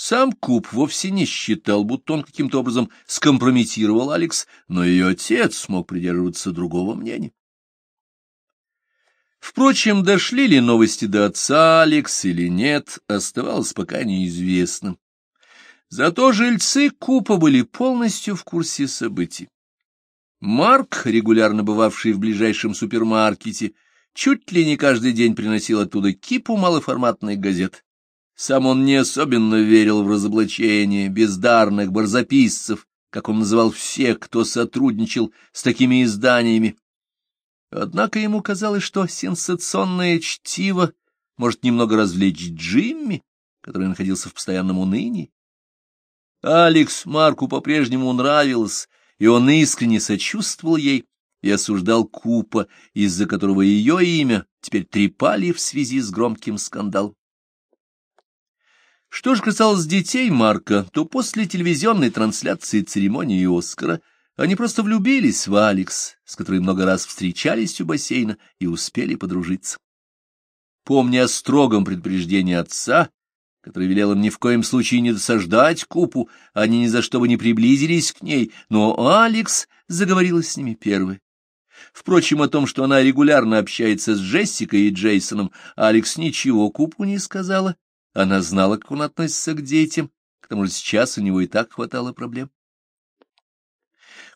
Сам Куб вовсе не считал, будто он каким-то образом скомпрометировал Алекс, но ее отец мог придерживаться другого мнения. Впрочем, дошли ли новости до отца Алекс или нет, оставалось пока неизвестным. Зато жильцы Купа были полностью в курсе событий. Марк, регулярно бывавший в ближайшем супермаркете, чуть ли не каждый день приносил оттуда кипу малоформатных газет. Сам он не особенно верил в разоблачение бездарных барзаписцев, как он называл всех, кто сотрудничал с такими изданиями. Однако ему казалось, что сенсационное чтиво может немного развлечь Джимми, который находился в постоянном унынии. Алекс Марку по-прежнему нравилась, и он искренне сочувствовал ей и осуждал Купа, из-за которого ее имя теперь трепали в связи с громким скандалом. Что же касалось детей Марка, то после телевизионной трансляции церемонии Оскара они просто влюбились в Алекс, с которой много раз встречались у бассейна и успели подружиться. Помня о строгом предупреждении отца, который велел им ни в коем случае не досаждать Купу, они ни за что бы не приблизились к ней, но Алекс заговорила с ними первой. Впрочем, о том, что она регулярно общается с Джессикой и Джейсоном, Алекс ничего Купу не сказала. Она знала, как он относится к детям, к тому же сейчас у него и так хватало проблем.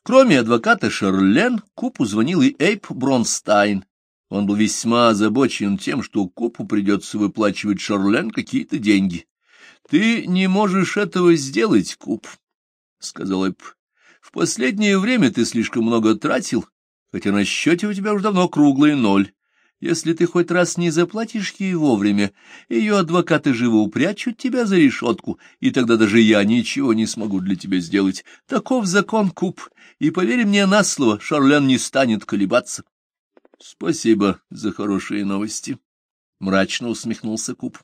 Кроме адвоката Шарлен, Купу звонил и Эйп Бронстайн, он был весьма озабочен тем, что Купу придется выплачивать Шарлен какие-то деньги. — Ты не можешь этого сделать, Куп, — сказал Эп. — В последнее время ты слишком много тратил, хотя на счете у тебя уже давно круглый ноль. Если ты хоть раз не заплатишь ей вовремя, ее адвокаты живо упрячут тебя за решетку, и тогда даже я ничего не смогу для тебя сделать. Таков закон, Куп, и поверь мне на слово, Шарлен не станет колебаться. Спасибо за хорошие новости, — мрачно усмехнулся Куб.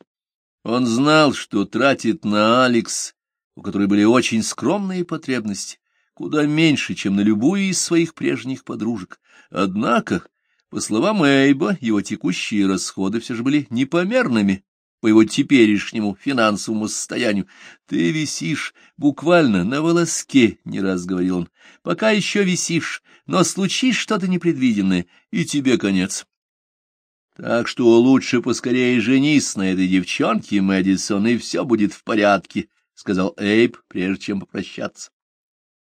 Он знал, что тратит на Алекс, у которой были очень скромные потребности, куда меньше, чем на любую из своих прежних подружек. Однако, по словам Эйба, его текущие расходы все же были непомерными по его теперешнему финансовому состоянию. Ты висишь буквально на волоске, — не раз говорил он, — пока еще висишь, но случись что-то непредвиденное, и тебе конец. Так что лучше поскорее женись на этой девчонке, Мэдисон, и все будет в порядке, — сказал Эйб, прежде чем попрощаться.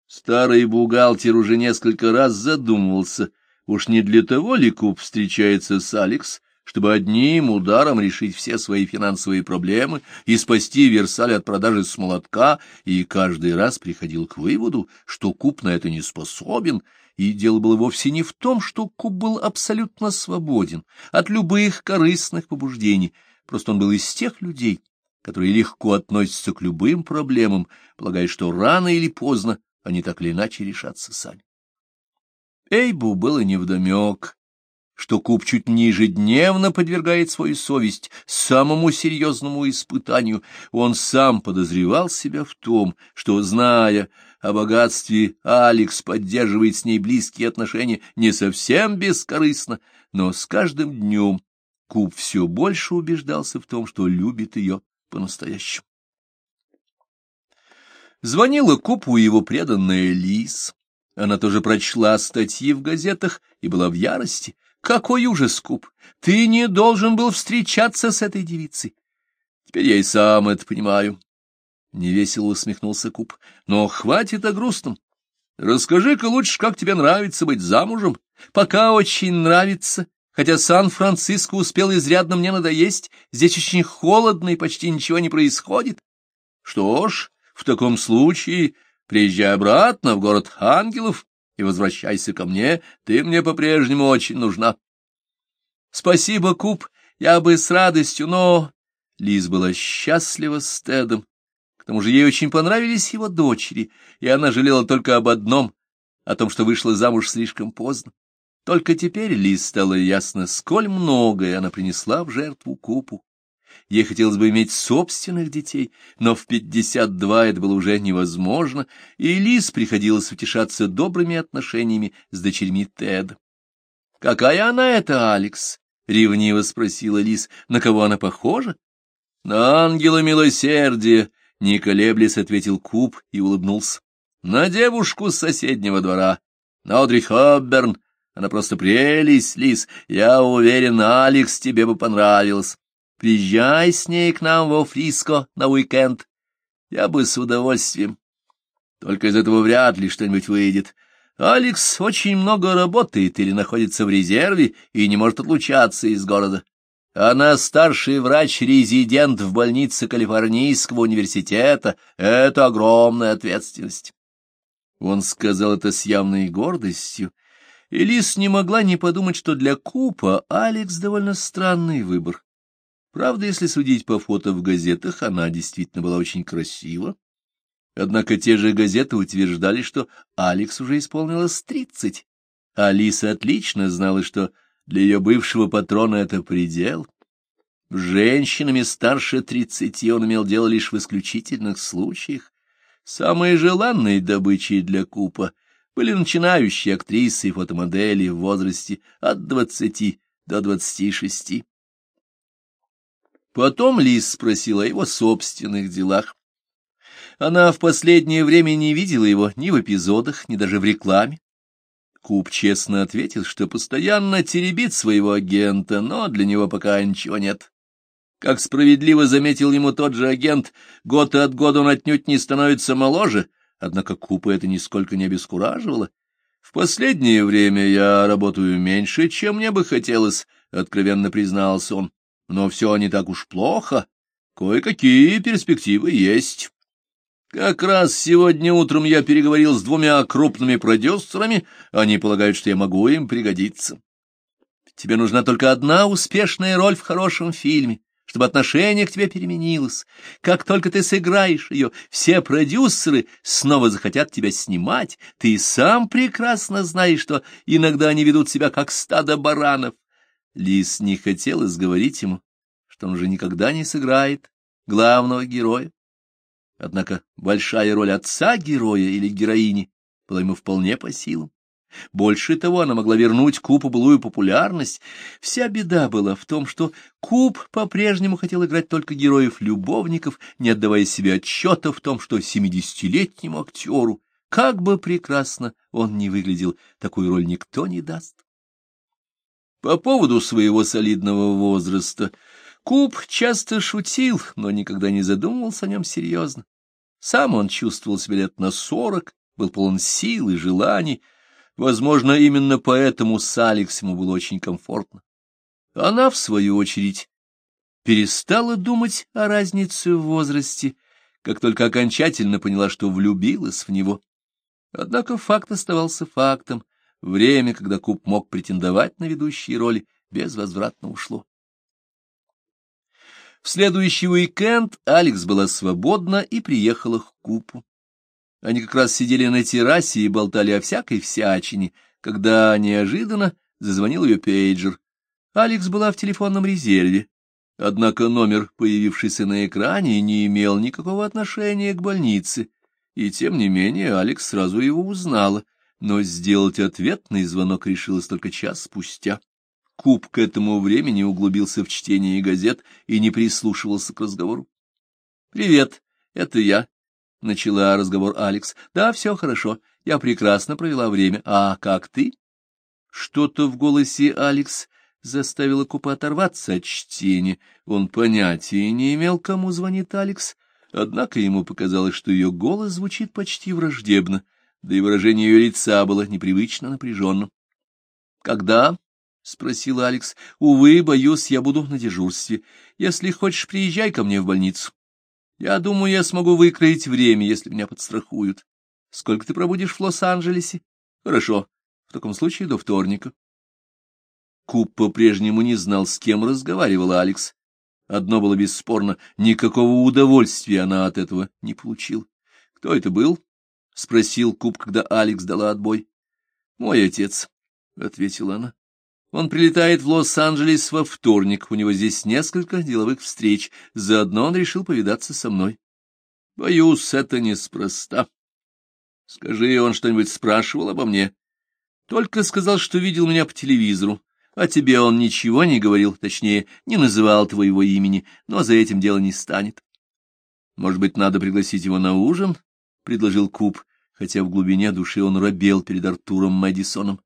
Старый бухгалтер уже несколько раз задумывался, уж не для того ли Куб встречается с Алекс, чтобы одним ударом решить все свои финансовые проблемы и спасти Версаль от продажи с молотка, и каждый раз приходил к выводу, что Куб на это не способен, и дело было вовсе не в том, что Куб был абсолютно свободен от любых корыстных побуждений, просто он был из тех людей, которые легко относятся к любым проблемам, полагая, что рано или поздно они так или иначе решатся сами. Эйбу было невдомек, что Куб чуть не ежедневно подвергает свою совесть самому серьезному испытанию. Он сам подозревал себя в том, что, зная о богатстве, Алекс поддерживает с ней близкие отношения не совсем бескорыстно, но с каждым днем Куб все больше убеждался в том, что любит ее по-настоящему. Звонила Купу его преданная Лис. Она тоже прочла статьи в газетах и была в ярости. Какой ужас, Куб! Ты не должен был встречаться с этой девицей. Теперь я и сам это понимаю. Невесело усмехнулся Куб. Но хватит о грустном. Расскажи-ка лучше, как тебе нравится быть замужем. Пока очень нравится, хотя Сан-Франциско успел изрядно мне надоесть. Здесь очень холодно и почти ничего не происходит. Что ж, в таком случае приезжай обратно в город ангелов и возвращайся ко мне, ты мне по-прежнему очень нужна. — Спасибо, Куб, я бы с радостью, но... Лиз была счастлива с Тедом. К тому же ей очень понравились его дочери, и она жалела только об одном — о том, что вышла замуж слишком поздно. Только теперь Лиз стало ясно, сколь многое она принесла в жертву Купу. Ей хотелось бы иметь собственных детей, но в пятьдесят два это было уже невозможно, и Лиз приходилось утешаться добрыми отношениями с дочерьми Тед. — Какая она эта, Алекс? — ревниво спросила Лиз. — На кого она похожа? — На ангела милосердия, — не колеблясь ответил Куб и улыбнулся. — На девушку с соседнего двора, на Одри Хобберн. Она просто прелесть, Лис. Я уверен, Алекс тебе бы понравилось. Приезжай с ней к нам во Фриско на уикенд. Я бы с удовольствием. Только из этого вряд ли что-нибудь выйдет. Алекс очень много работает или находится в резерве и не может отлучаться из города. Она старший врач-резидент в больнице Калифорнийского университета. Это огромная ответственность. Он сказал это с явной гордостью, и Лис не могла не подумать, что для Купа Алекс довольно странный выбор. Правда, если судить по фото в газетах, она действительно была очень красива. Однако те же газеты утверждали, что Алекс уже исполнилось тридцать. Алиса отлично знала, что для ее бывшего патрона это предел. Женщинами старше тридцати он имел дело лишь в исключительных случаях. Самые желанные добычей для Купа были начинающие актрисы и фотомодели в возрасте от двадцати до двадцати шести. Потом Лиз спросила о его собственных делах. Она в последнее время не видела его ни в эпизодах, ни даже в рекламе. Куб честно ответил, что постоянно теребит своего агента, но для него пока ничего нет. Как справедливо заметил ему тот же агент, год от года он отнюдь не становится моложе, однако Купа это нисколько не обескураживало. В последнее время я работаю меньше, чем мне бы хотелось, — откровенно признался он. Но все не так уж плохо. Кое-какие перспективы есть. Как раз сегодня утром я переговорил с двумя крупными продюсерами. Они полагают, что я могу им пригодиться. Тебе нужна только одна успешная роль в хорошем фильме, чтобы отношение к тебе переменилось. Как только ты сыграешь ее, все продюсеры снова захотят тебя снимать. Ты сам прекрасно знаешь, что иногда они ведут себя как стадо баранов. Лис не хотелось говорить ему, что он уже никогда не сыграет главного героя. Однако большая роль отца героя или героини была ему вполне по силам. Больше того, она могла вернуть Купу былую популярность. Вся беда была в том, что Куп по-прежнему хотел играть только героев-любовников, не отдавая себе отчета в том, что семидесятилетнему актеру, как бы прекрасно он ни выглядел, такую роль никто не даст. По поводу своего солидного возраста Куб часто шутил, но никогда не задумывался о нем серьезно. Сам он чувствовал себя лет на сорок, был полон сил и желаний. Возможно, именно поэтому с Алекс ему было очень комфортно. Она, в свою очередь, перестала думать о разнице в возрасте, как только окончательно поняла, что влюбилась в него. Однако факт оставался фактом, Время, когда Куб мог претендовать на ведущие роли, безвозвратно ушло. В следующий уикенд Алекс была свободна и приехала к Купу. Они как раз сидели на террасе и болтали о всякой всячине, когда неожиданно зазвонил ее пейджер. Алекс была в телефонном резерве, однако номер, появившийся на экране, не имел никакого отношения к больнице, и тем не менее Алекс сразу его узнала — но сделать ответный звонок решилась только час спустя. Куб к этому времени углубился в чтение газет и не прислушивался к разговору. — Привет, это я, — начала разговор Алекс. — Да, все хорошо, я прекрасно провела время. А как ты? Что-то в голосе Алекс заставило Купа оторваться от чтения. Он понятия не имел, кому звонит Алекс, однако ему показалось, что ее голос звучит почти враждебно да и выражение ее лица было непривычно напряженным. — Когда? — спросил Алекс. — Увы, боюсь, я буду на дежурстве. Если хочешь, приезжай ко мне в больницу. Я думаю, я смогу выкроить время, если меня подстрахуют. Сколько ты пробудешь в Лос-Анджелесе? Хорошо. В таком случае до вторника. Куб по-прежнему не знал, с кем разговаривала Алекс. Одно было бесспорно — никакого удовольствия она от этого не получила. Кто это был? — спросил Куб, когда Алекс дала отбой. — Мой отец, — ответила она. — Он прилетает в Лос-Анджелес во вторник, у него здесь несколько деловых встреч, заодно он решил повидаться со мной. — Боюсь, это неспроста. — Скажи, он что-нибудь спрашивал обо мне? — Только сказал, что видел меня по телевизору. О тебе он ничего не говорил, точнее, не называл твоего имени, но за этим дело не станет. Может быть, надо пригласить его на ужин? — предложил Куб, хотя в глубине души он робел перед Артуром Мэдисоном.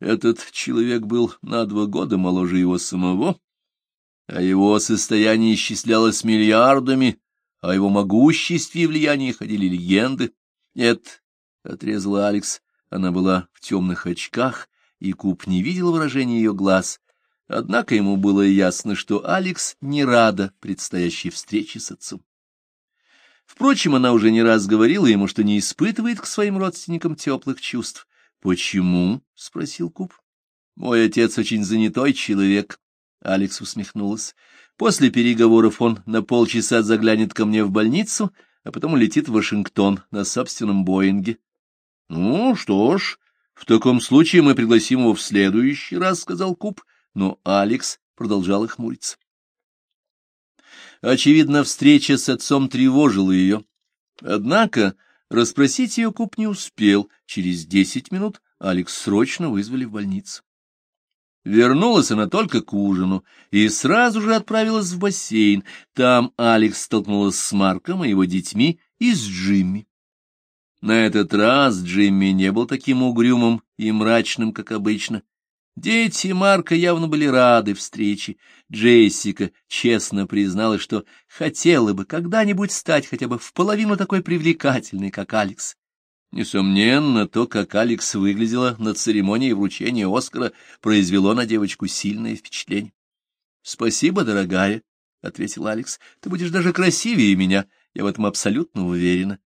Этот человек был на два года моложе его самого, а его состояние исчислялось миллиардами, о его могуществе и влиянии ходили легенды. — Нет, — отрезала Алекс, — она была в темных очках, и Куб не видел выражения ее глаз. Однако ему было ясно, что Алекс не рада предстоящей встрече с отцом. Впрочем, она уже не раз говорила ему, что не испытывает к своим родственникам теплых чувств. «Почему?» — спросил Куб. «Мой отец очень занятой человек», — Алекс усмехнулась. «После переговоров он на полчаса заглянет ко мне в больницу, а потом улетит в Вашингтон на собственном Боинге». «Ну, что ж, в таком случае мы пригласим его в следующий раз», — сказал Куб, но Алекс продолжал хмуриться. Очевидно, встреча с отцом тревожила ее. Однако расспросить ее Куб не успел. Через десять минут Алекс срочно вызвали в больницу. Вернулась она только к ужину и сразу же отправилась в бассейн. Там Алекс столкнулась с Марком и его детьми и с Джимми. На этот раз Джимми не был таким угрюмым и мрачным, как обычно. Дети Марка явно были рады встрече. Джессика честно призналась, что хотела бы когда-нибудь стать хотя бы в половину такой привлекательной, как Алекс. Несомненно, то, как Алекс выглядела на церемонии вручения Оскара, произвело на девочку сильное впечатление. — Спасибо, дорогая, — ответил Алекс. — Ты будешь даже красивее меня, я в этом абсолютно уверена.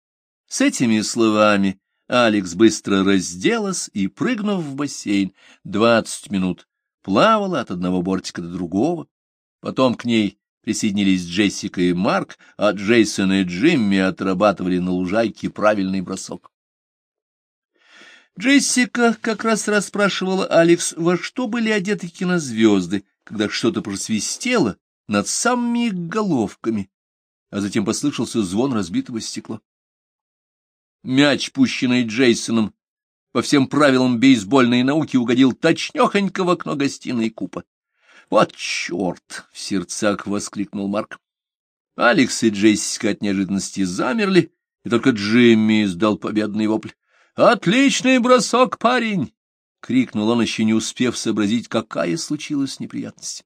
С этими словами Алекс быстро разделась и, прыгнув в бассейн, двадцать минут плавала от одного бортика до другого. Потом к ней присоединились Джессика и Марк, а Джейсон и Джимми отрабатывали на лужайке правильный бросок. Джессика как раз расспрашивала Алекс, во что были одеты кинозвезды, когда что-то просвистело над самыми головками, а затем послышался звон разбитого стекла. Мяч, пущенный Джейсоном, по всем правилам бейсбольной науки угодил точнёхонько в окно гостиной купа. «Вот черт!» — в сердцах воскликнул Марк. Алекс и Джессика от неожиданности замерли, и только Джимми издал победный вопль. «Отличный бросок, парень!» — крикнул он, еще не успев сообразить, какая случилась неприятность.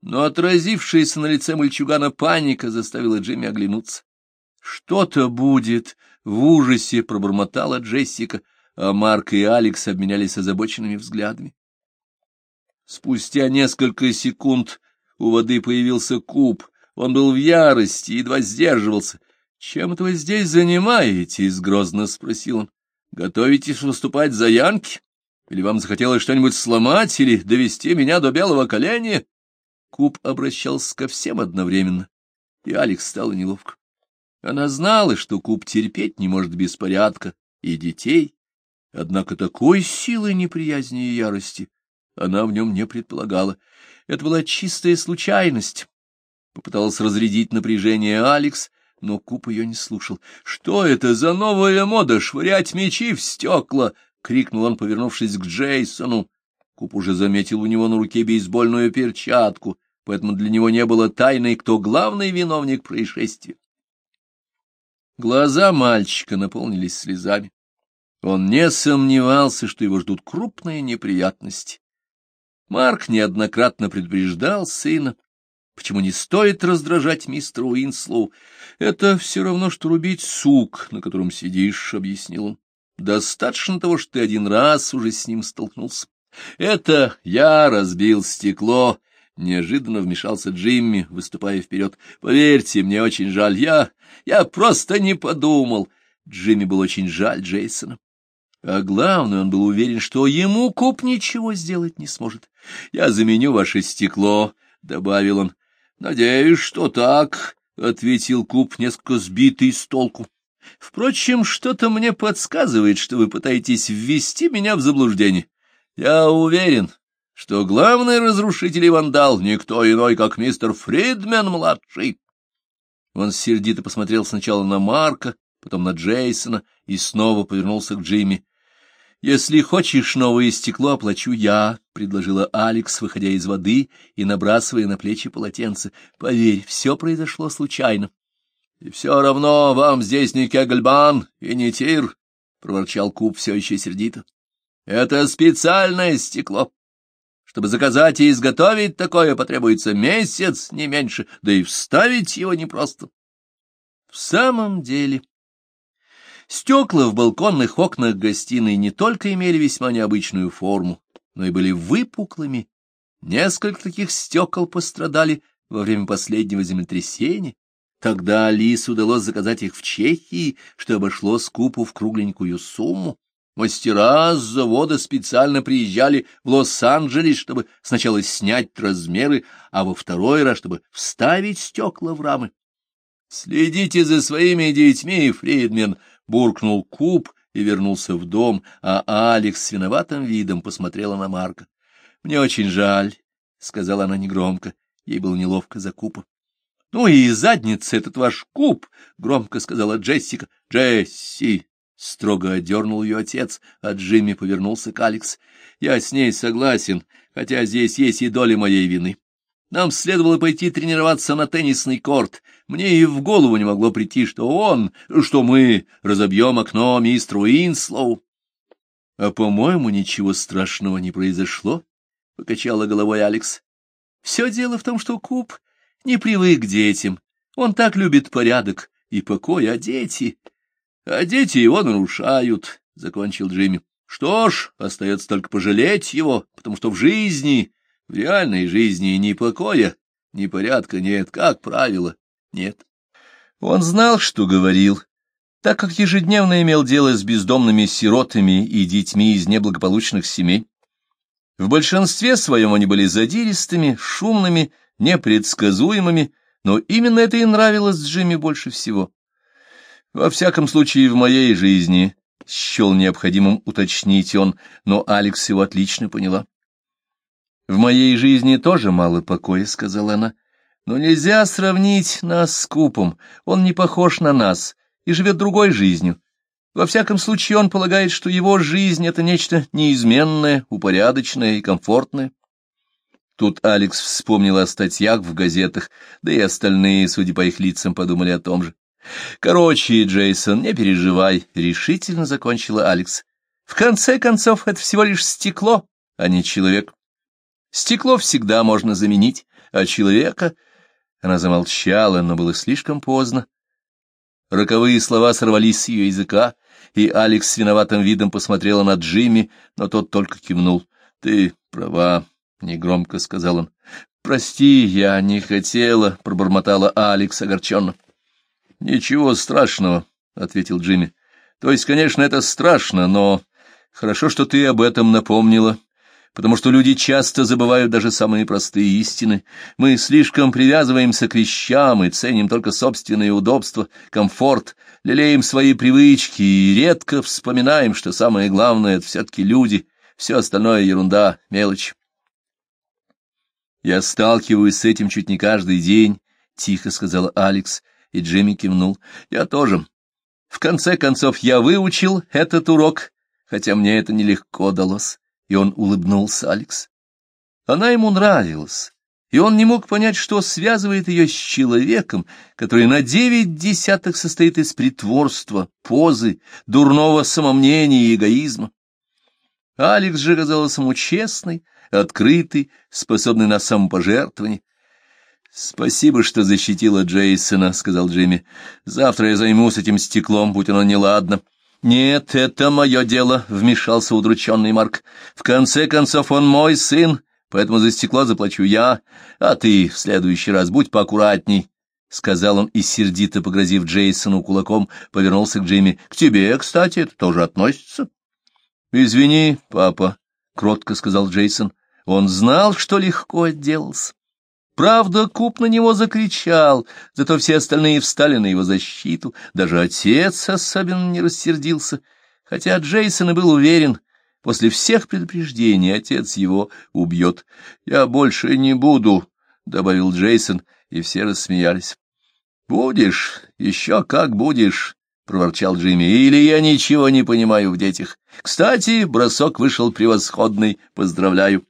Но отразившаяся на лице мальчугана паника заставила Джимми оглянуться. Что-то будет, в ужасе пробормотала Джессика, а Марк и Алекс обменялись озабоченными взглядами. Спустя несколько секунд у воды появился куб. Он был в ярости, едва сдерживался. — Чем это вы здесь занимаетесь? — грозно спросил он. — Готовитесь выступать за Янки? Или вам захотелось что-нибудь сломать или довести меня до белого коленя? Куб обращался ко всем одновременно, и Алекс стало неловко. Она знала, что Куб терпеть не может беспорядка и детей, однако такой силы неприязни и ярости она в нем не предполагала. Это была чистая случайность. Попыталась разрядить напряжение Алекс, но Куб ее не слушал. — Что это за новая мода — швырять мечи в стекла? — крикнул он, повернувшись к Джейсону. Куп уже заметил у него на руке бейсбольную перчатку, поэтому для него не было тайной, кто главный виновник происшествия. Глаза мальчика наполнились слезами. Он не сомневался, что его ждут крупные неприятности. Марк неоднократно предупреждал сына, почему не стоит раздражать мистера Уинслоу. Это все равно, что рубить сук, на котором сидишь, — объяснил он. Достаточно того, что ты один раз уже с ним столкнулся. Это я разбил стекло, Неожиданно вмешался Джимми, выступая вперед. — Поверьте, мне очень жаль. Я... я просто не подумал. Джимми был очень жаль Джейсона. А главное, он был уверен, что ему Куб ничего сделать не сможет. — Я заменю ваше стекло, — добавил он. — Надеюсь, что так, — ответил Куб, несколько сбитый с толку. — Впрочем, что-то мне подсказывает, что вы пытаетесь ввести меня в заблуждение. Я уверен, что главный разрушитель и вандал никто иной, как мистер Фридмен-младший. Он сердито посмотрел сначала на Марка, потом на Джейсона и снова повернулся к Джимми. — Если хочешь новое стекло, оплачу я, — предложила Алекс, выходя из воды и набрасывая на плечи полотенце. — Поверь, все произошло случайно. — И все равно вам здесь не Кегельбан и не Тир, — проворчал Куб все еще сердито. — Это специальное стекло. Чтобы заказать и изготовить такое, потребуется месяц, не меньше, да и вставить его непросто. В самом деле... Стекла в балконных окнах гостиной не только имели весьма необычную форму, но и были выпуклыми. Несколько таких стекол пострадали во время последнего землетрясения. Тогда Алисе удалось заказать их в Чехии, что обошло скупу в кругленькую сумму. Мастера с завода специально приезжали в Лос-Анджелес, чтобы сначала снять размеры, а во второй раз, чтобы вставить стекла в рамы. — Следите за своими детьми, Фридмен! — буркнул Куб и вернулся в дом, а Алекс с виноватым видом посмотрела на Марка. — Мне очень жаль, — сказала она негромко. Ей было неловко за Купа. — Ну и задница этот ваш Куб, — громко сказала Джессика. — Джесси! — строго одернул ее отец, а Джимми повернулся к Алекс. — Я с ней согласен, хотя здесь есть и доля моей вины. Нам следовало пойти тренироваться на теннисный корт. Мне и в голову не могло прийти, что он, что мы разобьем окно мистеру Инслоу. — А, по-моему, ничего страшного не произошло, — покачала головой Алекс. — Все дело в том, что Куб не привык к детям. Он так любит порядок и покой, а дети... А дети его нарушают, — закончил Джимми. Что ж, остается только пожалеть его, потому что в жизни в реальной жизни ни покоя, ни порядка нет, как правило, нет. Он знал, что говорил, так как ежедневно имел дело с бездомными сиротами и детьми из неблагополучных семей. В большинстве своем они были задиристыми, шумными, непредсказуемыми, но именно это и нравилось Джимми больше всего. Во всяком случае, в моей жизни счел необходимым уточнить он, но Алекс его отлично поняла. В моей жизни тоже мало покоя, — сказала она. Но нельзя сравнить нас с Купом. Он не похож на нас и живет другой жизнью. Во всяком случае, он полагает, что его жизнь — это нечто неизменное, упорядоченное и комфортное. Тут Алекс вспомнил о статьях в газетах, да и остальные, судя по их лицам, подумали о том же. «Короче, Джейсон, не переживай», — решительно закончила Алекс. «В конце концов, это всего лишь стекло, а не человек. Стекло всегда можно заменить, а человека... Она замолчала, но было слишком поздно. Роковые слова сорвались с ее языка, и Алекс с виноватым видом посмотрела на Джимми, но тот только кивнул. — Ты права, — негромко сказал он. — Прости, я не хотела, — пробормотала Алекс огорченно. — Ничего страшного, — ответил Джимми. — То есть, конечно, это страшно, но хорошо, что ты об этом напомнила. — потому что люди часто забывают даже самые простые истины. Мы слишком привязываемся к вещам и ценим только собственные удобства, комфорт, лелеем свои привычки и редко вспоминаем, что самое главное — это все-таки люди, все остальное — ерунда, мелочь. «Я сталкиваюсь с этим чуть не каждый день», — тихо сказал Алекс, и Джимми кивнул. «Я тоже. В конце концов, я выучил этот урок, хотя мне это нелегко далось» и он улыбнулся Алекс. Она ему нравилась, и он не мог понять, что связывает ее с человеком, который на девять десятых состоит из притворства, позы, дурного самомнения и эгоизма. Алекс же казалась ему честной, открытой, способной на самопожертвование. «Спасибо, что защитила Джейсона», — сказал Джимми. «Завтра я займусь этим стеклом, будь оно неладно». «Нет, это мое дело», — вмешался удрученный Марк. «В конце концов, он мой сын, поэтому за стекло заплачу я, а ты в следующий раз будь поаккуратней», — сказал он и, сердито погрозив Джейсону кулаком, повернулся к Джимми. «К тебе, кстати, это тоже относится». «Извини, папа», — кротко сказал Джейсон. Он знал, что легко отделался. Правда, Куб на него закричал, зато все остальные встали на его защиту. Даже отец особенно не рассердился, хотя Джейсон и был уверен, после всех предупреждений отец его убьет. «Я больше не буду», — добавил Джейсон, и все рассмеялись. «Будешь, еще как будешь», — проворчал Джимми, — «или я ничего не понимаю в детях. Кстати, бросок вышел превосходный, поздравляю».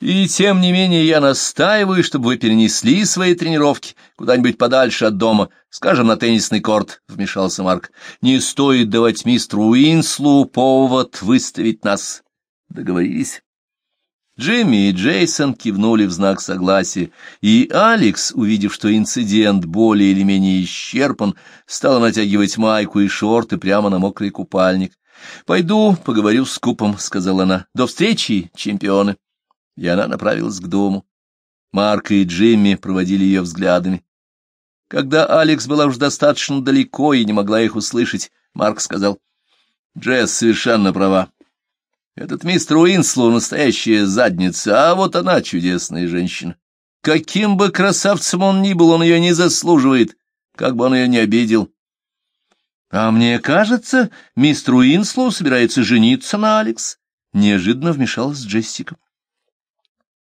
И тем не менее я настаиваю, чтобы вы перенесли свои тренировки куда-нибудь подальше от дома, скажем, на теннисный корт, — вмешался Марк. Не стоит давать мистеру Уинслу повод выставить нас. Договорились? Джимми и Джейсон кивнули в знак согласия, и Алекс, увидев, что инцидент более или менее исчерпан, стала натягивать майку и шорты прямо на мокрый купальник. «Пойду поговорю с Купом», — сказала она. «До встречи, чемпионы!» И она направилась к дому. Марк и Джимми проводили ее взглядами. Когда Алекс была уж достаточно далеко и не могла их услышать, Марк сказал, «Джесс совершенно права. Этот мистер Уинслоу — настоящая задница, а вот она чудесная женщина. Каким бы красавцем он ни был, он ее не заслуживает, как бы он ее не обидел. А мне кажется, мистер Уинслоу собирается жениться на Алекс. Неожиданно вмешалась Джессика.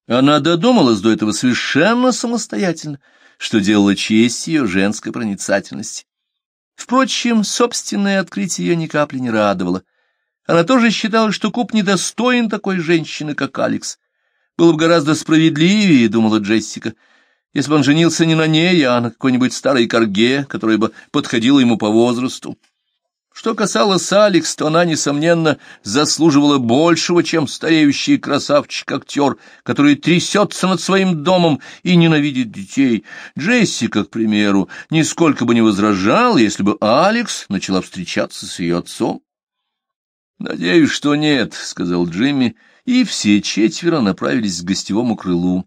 Она додумалась до этого совершенно самостоятельно, что делало честь ее женской проницательности. Впрочем, собственное открытие ее ни капли не радовало. Она тоже считала, что Куп недостоин такой женщины, как Алекс. Было бы гораздо справедливее, — думала Джессика, — если бы он женился не на ней, а на какой-нибудь старой корге, которая бы подходила ему по возрасту. Что касалось Алекс, то она, несомненно, заслуживала большего, чем стареющий красавчик-актер, который трясется над своим домом и ненавидит детей. Джессика, к примеру, нисколько бы не возражала, если бы Алекс начала встречаться с ее отцом. «Надеюсь, что нет», — сказал Джимми, и все четверо направились к гостевому крылу.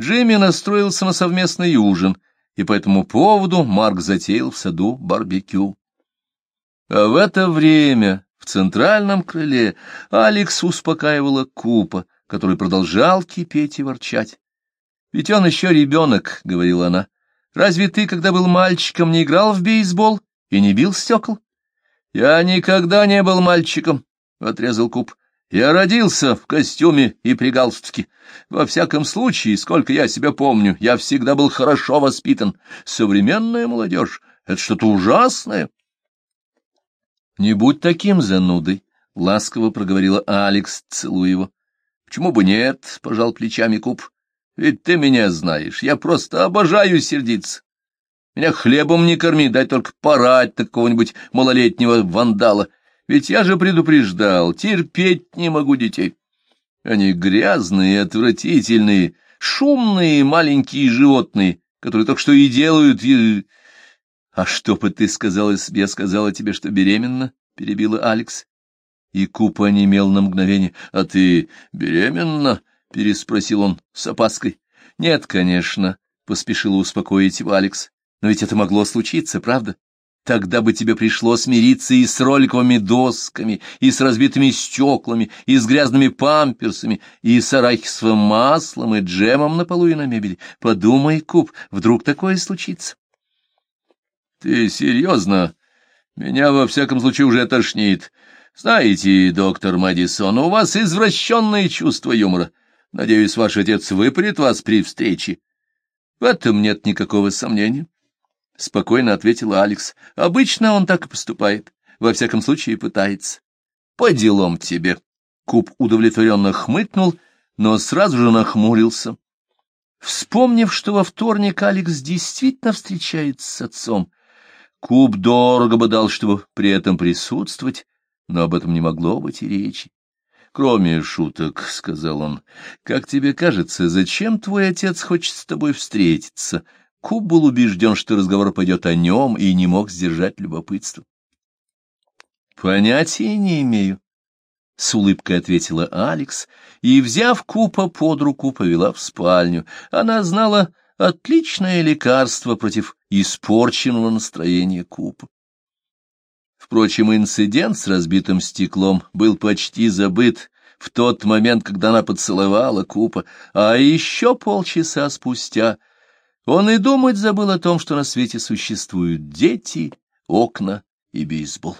Джимми настроился на совместный ужин, и по этому поводу Марк затеял в саду барбекю. А в это время в центральном крыле Алекс успокаивала Купа, который продолжал кипеть и ворчать. «Ведь он еще ребенок», — говорила она. «Разве ты, когда был мальчиком, не играл в бейсбол и не бил стекол?» «Я никогда не был мальчиком», — отрезал Куб. «Я родился в костюме и при галстуке. Во всяком случае, сколько я себя помню, я всегда был хорошо воспитан. Современная молодежь — это что-то ужасное». «Не будь таким занудой», — ласково проговорила Алекс, целуя его. «Почему бы нет?» — пожал плечами Куб. «Ведь ты меня знаешь, я просто обожаю сердиться. Меня хлебом не корми, дай только порать такого-нибудь малолетнего вандала. Ведь я же предупреждал, терпеть не могу детей. Они грязные, отвратительные, шумные маленькие животные, которые только что и делают... И... — А что бы ты сказала, если я сказала тебе, что беременна? — перебила Алекс. И Купа онемел на мгновение. — А ты беременна? — переспросил он с опаской. — Нет, конечно, — поспешила успокоить его Алекс. Но ведь это могло случиться, правда? Тогда бы тебе пришлось смириться и с роликовыми досками, и с разбитыми стеклами, и с грязными памперсами, и с арахисовым маслом, и джемом на полу и на мебели. Подумай, Куб, вдруг такое случится? — Ты серьезно? Меня, во всяком случае, уже тошнит. Знаете, доктор Мэдисон, у вас извращенное чувство юмора. Надеюсь, ваш отец выпарит вас при встрече. В этом нет никакого сомнения. — спокойно ответила Алекс. — Обычно он так и поступает. Во всяком случае, пытается. — По делам тебе. Куб удовлетворенно хмыкнул, но сразу же нахмурился. Вспомнив, что во вторник Алекс действительно встречается с отцом, Куб дорого бы дал, чтобы при этом присутствовать, но об этом не могло быть и речи. «Кроме шуток», — сказал он, — «как тебе кажется, зачем твой отец хочет с тобой встретиться?» Куб был убежден, что разговор пойдет о нем, и не мог сдержать любопытство. «Понятия не имею», — с улыбкой ответила Алекс, и, взяв Купа под руку, повела в спальню. Она знала отличное лекарство против испорченного настроения Купа. Впрочем, инцидент с разбитым стеклом был почти забыт в тот момент, когда она поцеловала Купа, а еще полчаса спустя — он и думать забыл о том, что на свете существуют дети, окна и бейсбол.